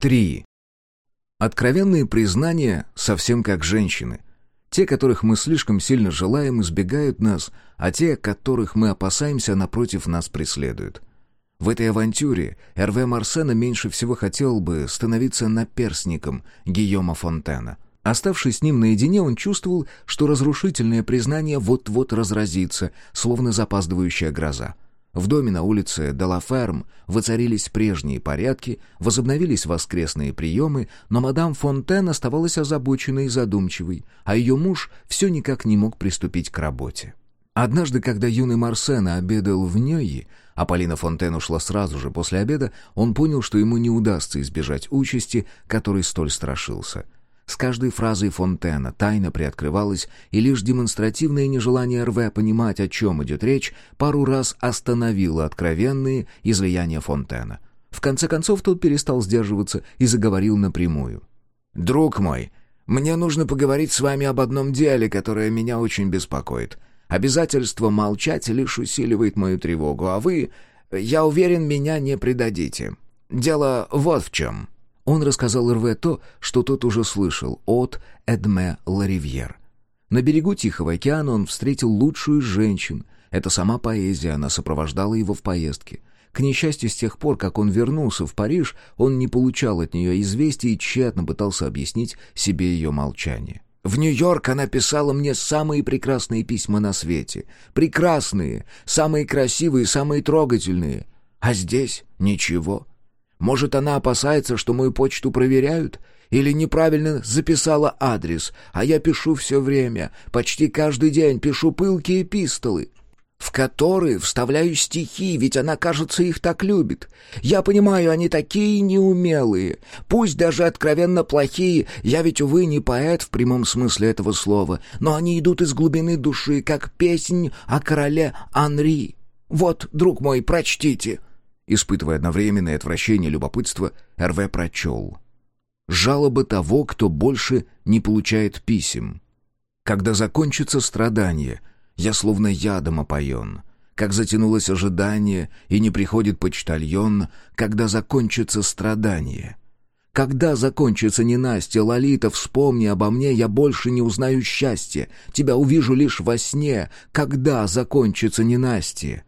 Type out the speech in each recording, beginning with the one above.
3. Откровенные признания совсем как женщины. Те, которых мы слишком сильно желаем, избегают нас, а те, которых мы опасаемся, напротив нас преследуют. В этой авантюре Эрве Марсена меньше всего хотел бы становиться наперсником Гийома Фонтена. Оставшись с ним наедине, он чувствовал, что разрушительное признание вот-вот разразится, словно запаздывающая гроза. В доме на улице Делаферм воцарились прежние порядки, возобновились воскресные приемы, но мадам Фонтен оставалась озабоченной и задумчивой, а ее муж все никак не мог приступить к работе. Однажды, когда юный Марсена обедал в Нёйи, а Полина Фонтен ушла сразу же после обеда, он понял, что ему не удастся избежать участи, которой столь страшился — с каждой фразой Фонтена тайна приоткрывалась, и лишь демонстративное нежелание РВ понимать, о чем идет речь, пару раз остановило откровенные излияния Фонтена. В конце концов тот перестал сдерживаться и заговорил напрямую. «Друг мой, мне нужно поговорить с вами об одном деле, которое меня очень беспокоит. Обязательство молчать лишь усиливает мою тревогу, а вы, я уверен, меня не предадите. Дело вот в чем». Он рассказал Рве то, что тот уже слышал от Эдме Ларивьер. На берегу Тихого океана он встретил лучшую из женщин. Это сама поэзия, она сопровождала его в поездке. К несчастью, с тех пор, как он вернулся в Париж, он не получал от нее известий и тщетно пытался объяснить себе ее молчание. «В Нью-Йорк она писала мне самые прекрасные письма на свете. Прекрасные, самые красивые, самые трогательные. А здесь ничего. Может, она опасается, что мою почту проверяют? Или неправильно записала адрес, а я пишу все время, почти каждый день пишу пылкие эпистолы, в которые вставляю стихи, ведь она, кажется, их так любит. Я понимаю, они такие неумелые, пусть даже откровенно плохие, я ведь, увы, не поэт в прямом смысле этого слова, но они идут из глубины души, как песнь о короле Анри. Вот, друг мой, прочтите». Испытывая одновременное отвращение любопытство, РВ прочел. «Жалобы того, кто больше не получает писем. Когда закончится страдание, я словно ядом опоен. Как затянулось ожидание, и не приходит почтальон, когда закончится страдание». Когда закончится ненастье, Лолита, вспомни обо мне, я больше не узнаю счастья. Тебя увижу лишь во сне. Когда закончится ненастье?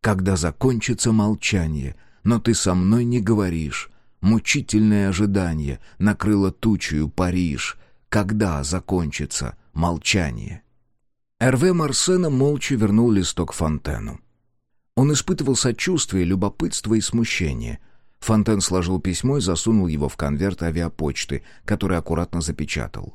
Когда закончится молчание, но ты со мной не говоришь. Мучительное ожидание накрыло тучью Париж. Когда закончится молчание? Эрве Марсена молча вернул листок Фонтену. Он испытывал сочувствие, любопытство и смущение. Фонтен сложил письмо и засунул его в конверт авиапочты, который аккуратно запечатал.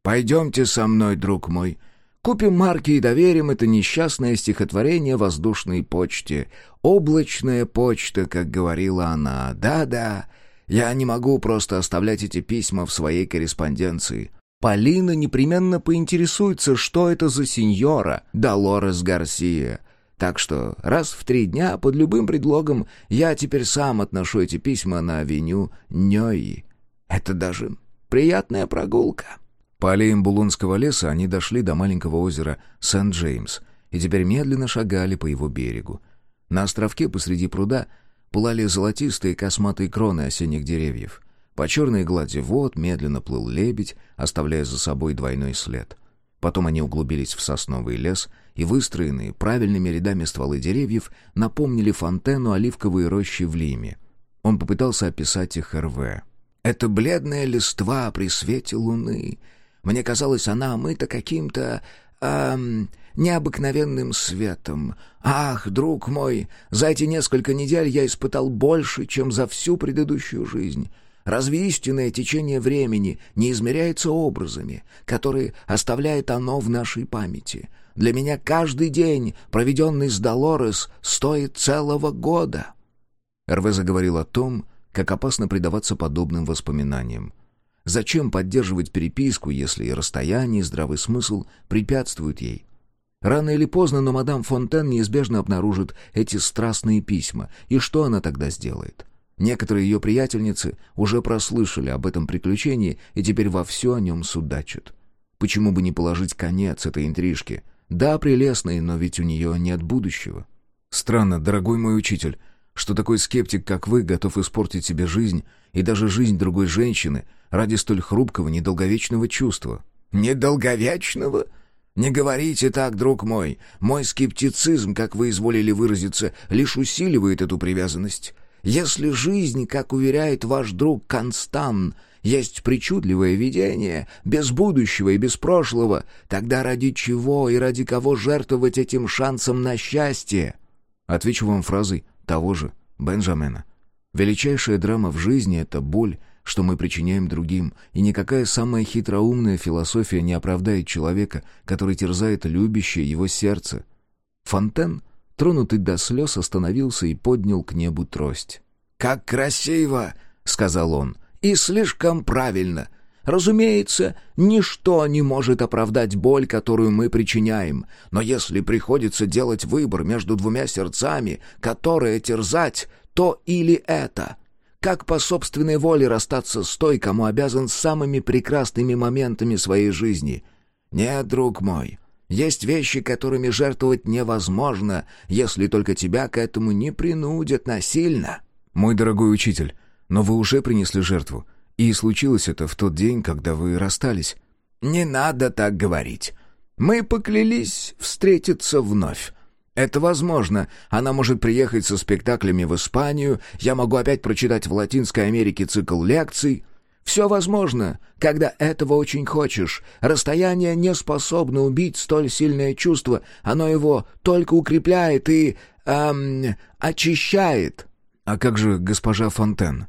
«Пойдемте со мной, друг мой. Купим марки и доверим это несчастное стихотворение воздушной почте. Облачная почта, как говорила она. Да-да, я не могу просто оставлять эти письма в своей корреспонденции. Полина непременно поинтересуется, что это за сеньора Долорес Гарсия. Так что раз в три дня под любым предлогом я теперь сам отношу эти письма на авеню Нёи. Это даже приятная прогулка. По аллеям Булонского леса они дошли до маленького озера Сент-Джеймс и теперь медленно шагали по его берегу. На островке посреди пруда пылали золотистые косматые кроны осенних деревьев. По черной глади вод медленно плыл лебедь, оставляя за собой двойной след. Потом они углубились в сосновый лес, и выстроенные правильными рядами стволы деревьев напомнили фонтену оливковые рощи в Лиме. Он попытался описать их РВ. «Это бледная листва при свете луны», мне казалось, она омыта каким-то... Эм, необыкновенным светом. Ах, друг мой, за эти несколько недель я испытал больше, чем за всю предыдущую жизнь. Разве истинное течение времени не измеряется образами, которые оставляет оно в нашей памяти? Для меня каждый день, проведенный с Долорес, стоит целого года». Эрве заговорил о том, как опасно предаваться подобным воспоминаниям. Зачем поддерживать переписку, если и расстояние, и здравый смысл препятствуют ей? Рано или поздно, но мадам Фонтен неизбежно обнаружит эти страстные письма, и что она тогда сделает? Некоторые ее приятельницы уже прослышали об этом приключении и теперь вовсю о нем судачат. Почему бы не положить конец этой интрижке? Да, прелестной, но ведь у нее нет будущего. Странно, дорогой мой учитель, что такой скептик, как вы, готов испортить себе жизнь и даже жизнь другой женщины ради столь хрупкого, недолговечного чувства. «Недолговечного? Не говорите так, друг мой. Мой скептицизм, как вы изволили выразиться, лишь усиливает эту привязанность. Если жизнь, как уверяет ваш друг Констан, есть причудливое видение, без будущего и без прошлого, тогда ради чего и ради кого жертвовать этим шансом на счастье?» Отвечу вам фразой того же Бенджамена. Величайшая драма в жизни — это боль, что мы причиняем другим, и никакая самая хитроумная философия не оправдает человека, который терзает любящее его сердце. Фонтен, тронутый до слез, остановился и поднял к небу трость. «Как красиво!» — сказал он. «И слишком правильно!» Разумеется, ничто не может оправдать боль, которую мы причиняем, но если приходится делать выбор между двумя сердцами, которые терзать, то или это. Как по собственной воле расстаться с той, кому обязан самыми прекрасными моментами своей жизни? Нет, друг мой, есть вещи, которыми жертвовать невозможно, если только тебя к этому не принудят насильно. Мой дорогой учитель, но вы уже принесли жертву. И случилось это в тот день, когда вы расстались. Не надо так говорить. Мы поклялись встретиться вновь. Это возможно. Она может приехать со спектаклями в Испанию, я могу опять прочитать в Латинской Америке цикл лекций. Все возможно, когда этого очень хочешь. Расстояние не способно убить столь сильное чувство, оно его только укрепляет и... эм... очищает. А как же госпожа Фонтен?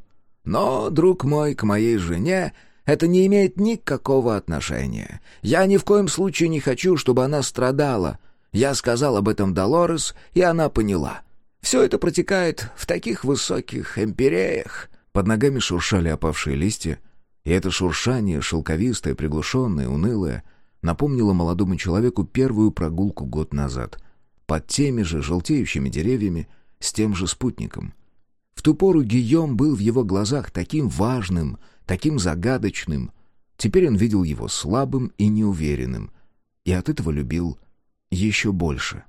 Но, друг мой, к моей жене это не имеет никакого отношения. Я ни в коем случае не хочу, чтобы она страдала. Я сказал об этом Долорес, и она поняла. Все это протекает в таких высоких эмпиреях. Под ногами шуршали опавшие листья, и это шуршание, шелковистое, приглушенное, унылое, напомнило молодому человеку первую прогулку год назад. Под теми же желтеющими деревьями, с тем же спутником. В ту пору Гийом был в его глазах таким важным, таким загадочным. Теперь он видел его слабым и неуверенным, и от этого любил еще больше.